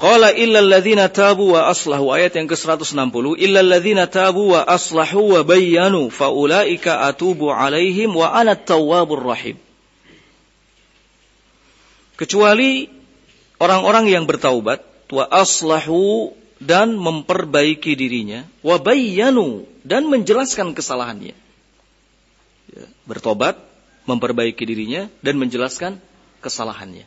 Qala illa alladhina tabu wa aslahu ayat yang ke-160 illa alladhina tabu wa aslahu wa bayyanu fa ulaika atubu alaihim wa ana tawwabur rahim. Kecuali orang-orang yang bertaubat wa aslahu dan memperbaiki dirinya wa bayyanu dan menjelaskan kesalahannya. Ya, bertobat, memperbaiki dirinya dan menjelaskan kesalahannya.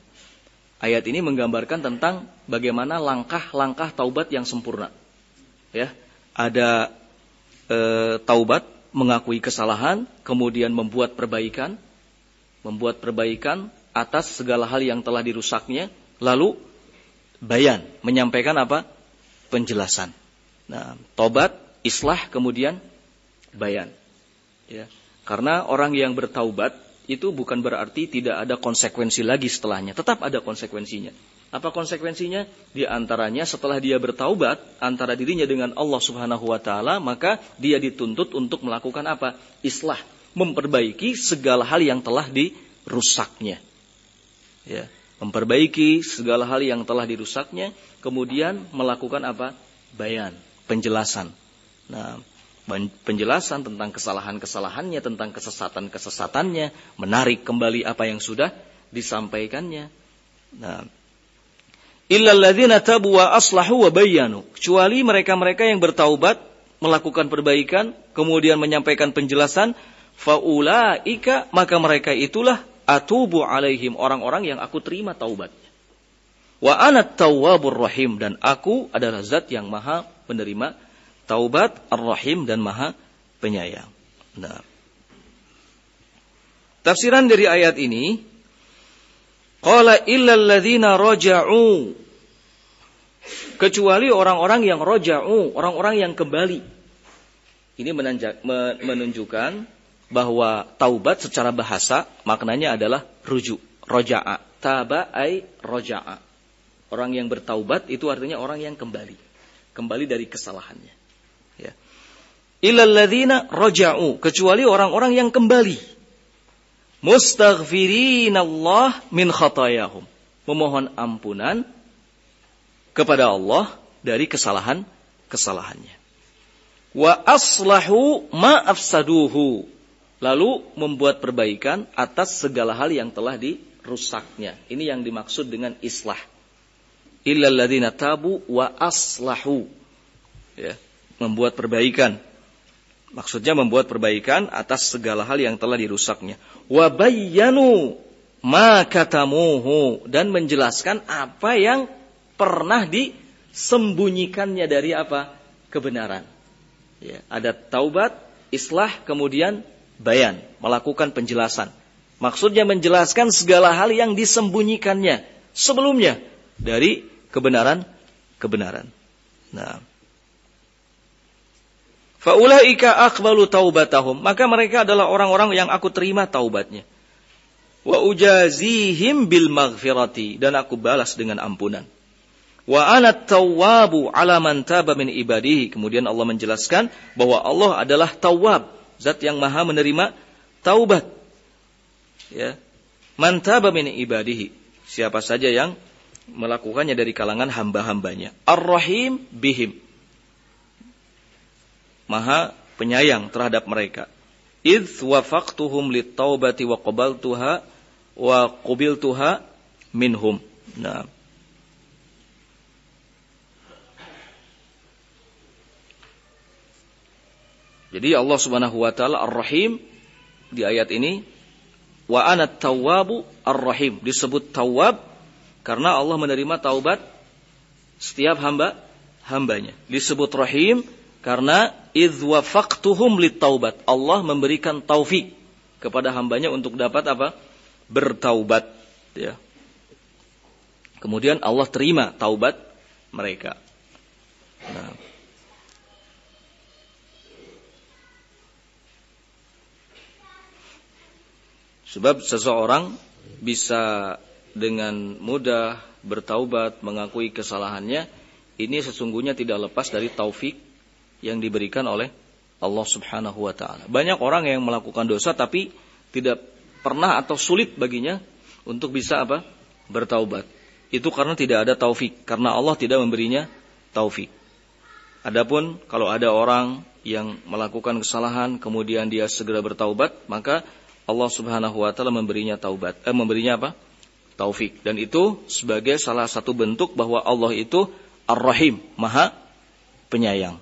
Ayat ini menggambarkan tentang bagaimana langkah-langkah taubat yang sempurna. Ya, ada e, taubat mengakui kesalahan, kemudian membuat perbaikan, membuat perbaikan atas segala hal yang telah dirusaknya, lalu bayan, menyampaikan apa? Penjelasan. Nah, taubat, islah, kemudian bayan. Ya. Karena orang yang bertaubat itu bukan berarti tidak ada konsekuensi lagi setelahnya. Tetap ada konsekuensinya. Apa konsekuensinya? Di antaranya setelah dia bertaubat antara dirinya dengan Allah Subhanahu wa taala, maka dia dituntut untuk melakukan apa? Islah, memperbaiki segala hal yang telah dirusaknya. Ya, memperbaiki segala hal yang telah dirusaknya, kemudian melakukan apa? Bayan, penjelasan. Nah, penjelasan tentang kesalahan-kesalahannya, tentang kesesatan-kesesatannya, menarik kembali apa yang sudah disampaikannya. Nah, illalladzina tabu wa aslahu wa bayyanu. Kecuali mereka-mereka yang bertaubat, melakukan perbaikan, kemudian menyampaikan penjelasan, faulaika maka mereka itulah atubu alaihim orang-orang yang aku terima taubatnya. Wa anat tawwabur rahim dan aku adalah zat yang maha penerima Taubat Ar-Rahim dan Maha Penyayang. Nah. Tafsiran dari ayat ini Qala illal ladzina raja'u kecuali orang-orang yang raja'u, orang-orang yang kembali. Ini menunjukkan bahwa taubat secara bahasa maknanya adalah rujuk, roja'a. Taba ay roja'a. Orang yang bertaubat itu artinya orang yang kembali. Kembali dari kesalahannya. Ya. Illalladzina raja'u. Kecuali orang-orang yang kembali. Mustaghfirin Allah min khatayahum. Memohon ampunan kepada Allah dari kesalahan-kesalahannya. Wa aslahu ma'afsaduhu. Lalu membuat perbaikan atas segala hal yang telah dirusaknya. Ini yang dimaksud dengan islah. Illalladzina tabu wa aslahu. Ya membuat perbaikan. Maksudnya membuat perbaikan atas segala hal yang telah dirusaknya. Wabayyanu ma katamuhu dan menjelaskan apa yang pernah disembunyikannya dari apa? kebenaran. Ya, ada taubat, islah, kemudian bayan, melakukan penjelasan. Maksudnya menjelaskan segala hal yang disembunyikannya sebelumnya dari kebenaran-kebenaran. Nah, Faulaika akbalu taubatahum. Maka mereka adalah orang-orang yang aku terima taubatnya. Wa ujazihim bil maghfirati. Dan aku balas dengan ampunan. Wa anat tawwabu ala man taba min ibadihi. Kemudian Allah menjelaskan bahwa Allah adalah tawwab. Zat yang maha menerima taubat. Ya. Man taba min ibadihi. Siapa saja yang melakukannya dari kalangan hamba-hambanya. Ar-Rahim bihim maha penyayang terhadap mereka. Idh wafaqtuhum taubati wa qabaltuha wa qubiltuha minhum. Nah. Jadi Allah Subhanahu wa taala Ar-Rahim di ayat ini wa ana tawwabu ar-rahim disebut tawwab karena Allah menerima taubat setiap hamba hambanya. Disebut rahim karena idz wafaqtuhum. Allah memberikan taufik kepada hambanya untuk dapat apa? Bertaubat. Ya. Kemudian Allah terima taubat mereka. Nah. Sebab seseorang bisa dengan mudah bertaubat, mengakui kesalahannya, ini sesungguhnya tidak lepas dari taufik yang diberikan oleh Allah Subhanahu wa taala. Banyak orang yang melakukan dosa tapi tidak pernah atau sulit baginya untuk bisa apa? bertaubat. itu karena tidak ada taufik, karena Allah tidak memberinya taufik. Adapun kalau ada orang yang melakukan kesalahan kemudian dia segera bertaubat, maka Allah Subhanahu wa taala memberinya taubat, eh memberinya apa? Taufik. Dan itu sebagai salah satu bentuk bahwa Allah itu Ar-Rahim, Maha Penyayang.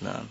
Nah,